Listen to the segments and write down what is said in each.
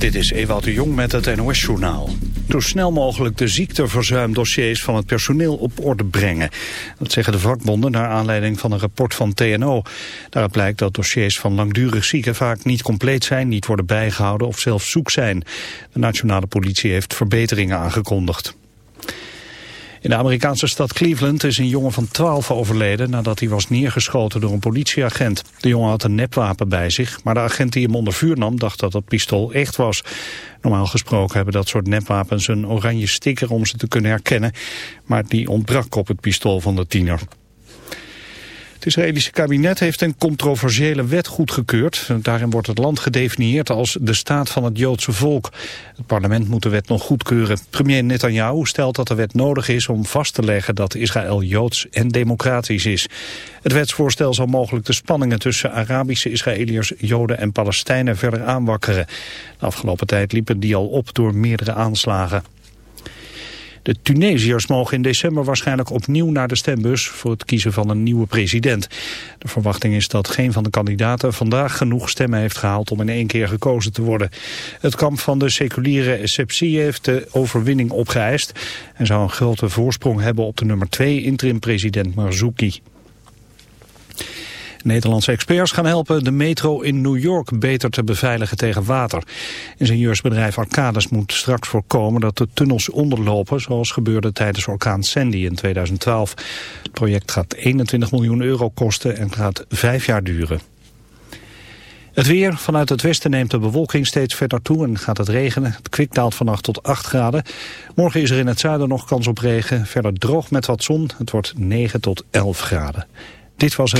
Dit is Ewout de Jong met het NOS-journaal. Zo snel mogelijk de ziekteverzuimdossiers van het personeel op orde brengen. Dat zeggen de vakbonden naar aanleiding van een rapport van TNO. Daaruit blijkt dat dossiers van langdurig zieken vaak niet compleet zijn, niet worden bijgehouden of zelfs zoek zijn. De nationale politie heeft verbeteringen aangekondigd. In de Amerikaanse stad Cleveland is een jongen van 12 overleden nadat hij was neergeschoten door een politieagent. De jongen had een nepwapen bij zich, maar de agent die hem onder vuur nam dacht dat het pistool echt was. Normaal gesproken hebben dat soort nepwapens een oranje sticker om ze te kunnen herkennen, maar die ontbrak op het pistool van de tiener. Het Israëlische kabinet heeft een controversiële wet goedgekeurd. Daarin wordt het land gedefinieerd als de staat van het Joodse volk. Het parlement moet de wet nog goedkeuren. Premier Netanyahu stelt dat de wet nodig is om vast te leggen dat Israël Joods en democratisch is. Het wetsvoorstel zal mogelijk de spanningen tussen Arabische Israëliërs, Joden en Palestijnen verder aanwakkeren. De afgelopen tijd liepen die al op door meerdere aanslagen. De Tunesiërs mogen in december waarschijnlijk opnieuw naar de stembus voor het kiezen van een nieuwe president. De verwachting is dat geen van de kandidaten vandaag genoeg stemmen heeft gehaald om in één keer gekozen te worden. Het kamp van de seculiere exceptie heeft de overwinning opgeëist en zou een grote voorsprong hebben op de nummer 2 interim-president Marzouki. Nederlandse experts gaan helpen de metro in New York beter te beveiligen tegen water. Ingenieursbedrijf Arcades moet straks voorkomen dat de tunnels onderlopen... zoals gebeurde tijdens orkaan Sandy in 2012. Het project gaat 21 miljoen euro kosten en gaat vijf jaar duren. Het weer. Vanuit het westen neemt de bewolking steeds verder toe en gaat het regenen. Het kwik daalt vannacht tot 8 graden. Morgen is er in het zuiden nog kans op regen. Verder droog met wat zon. Het wordt 9 tot 11 graden. Dit was het.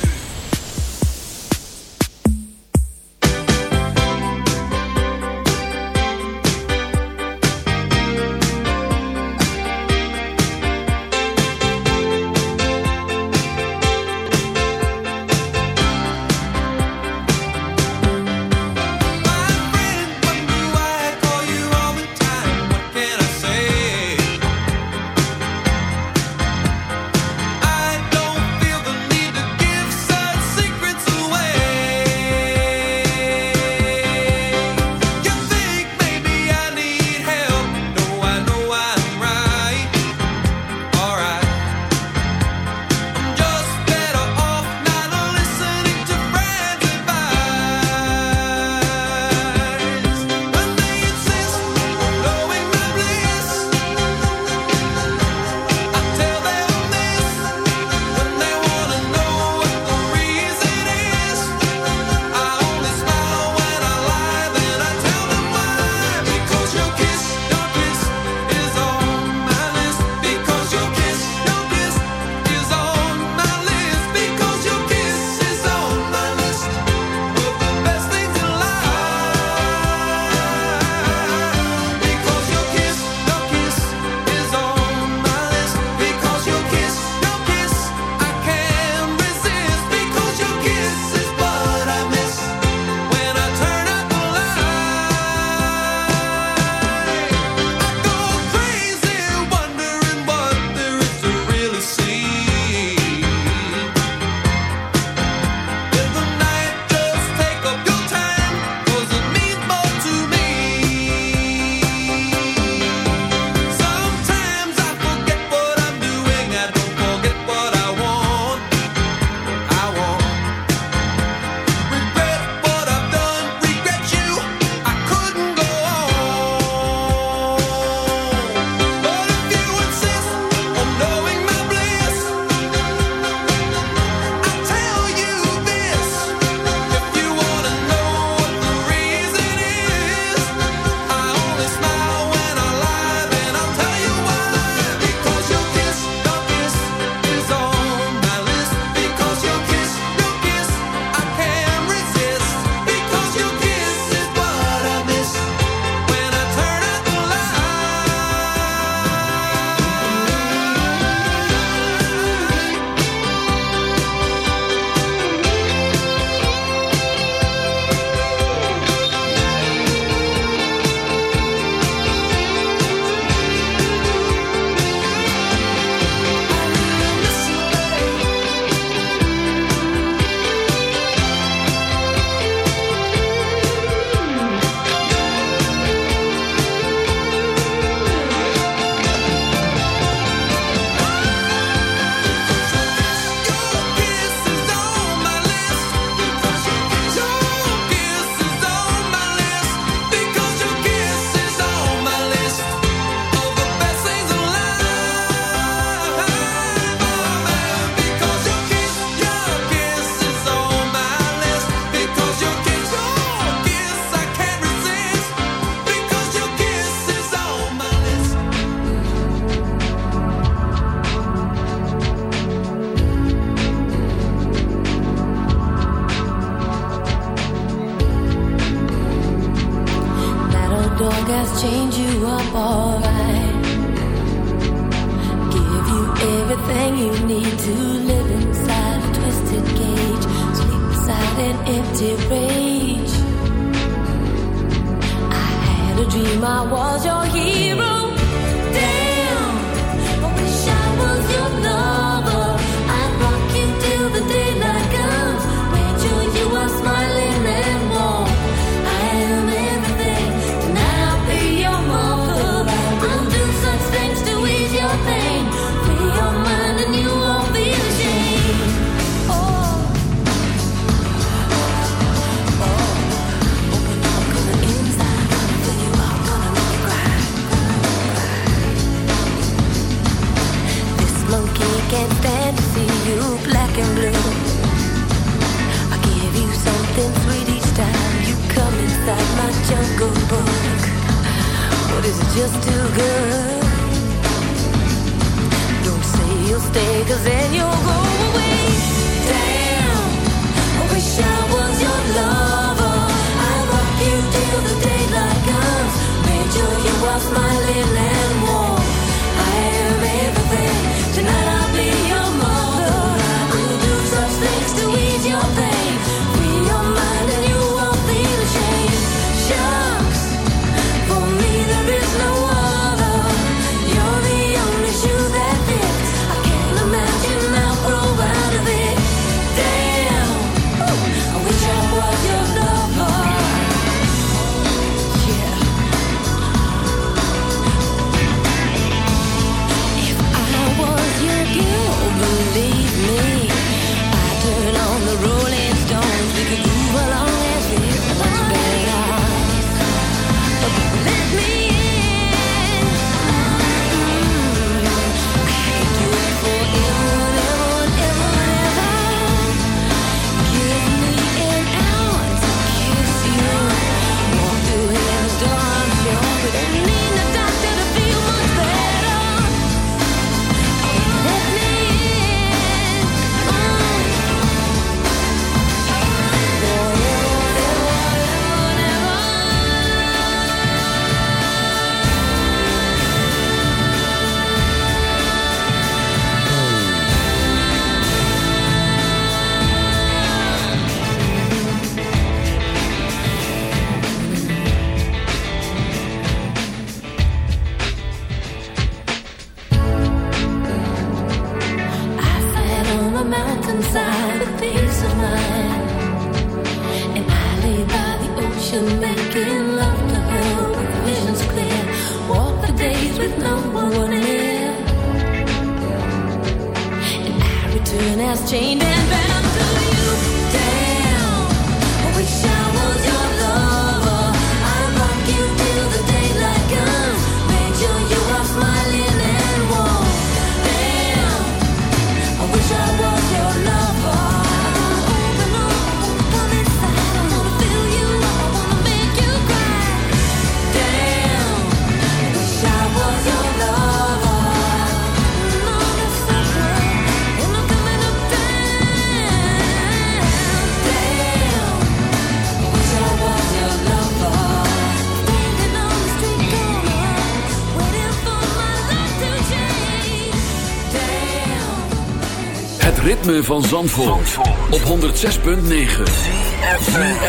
ritme van Zandvoort, Zandvoort. op 106.9 CFFM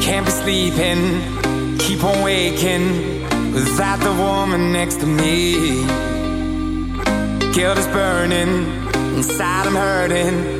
Can't be sleeping, keep on waking. Without the woman next to me. Guilt is burning, inside I'm hurting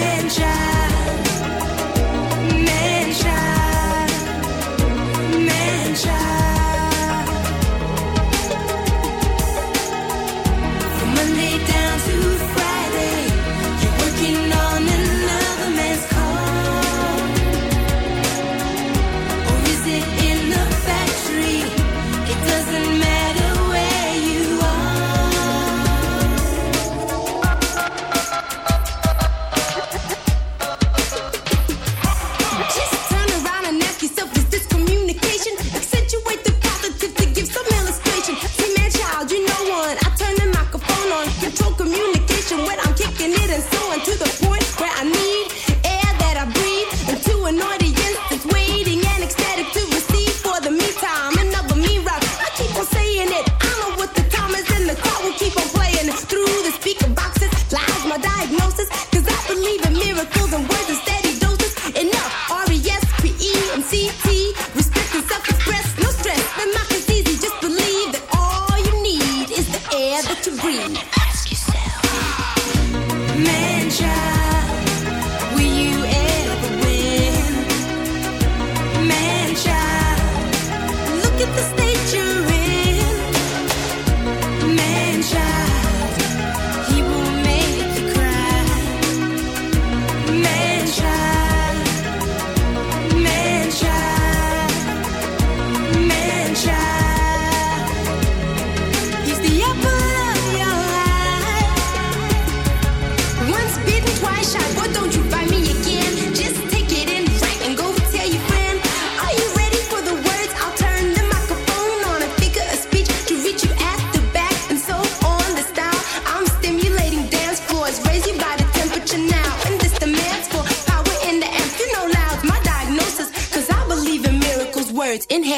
and child.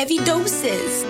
Heavy doses.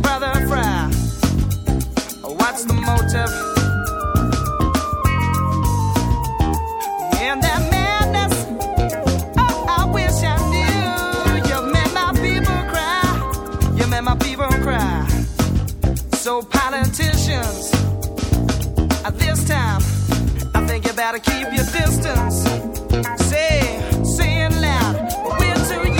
brother Fry. What's the motive? That madness, oh, I wish I knew. You made my people cry. You made my people cry. So, politicians, this time, I think you better keep your distance. Say, say it loud. We're too young.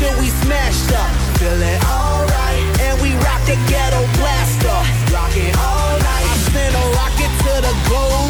Till we smashed up. Feeling alright, and we rock the ghetto blaster. Rockin' all night. I send a rocket to the globe.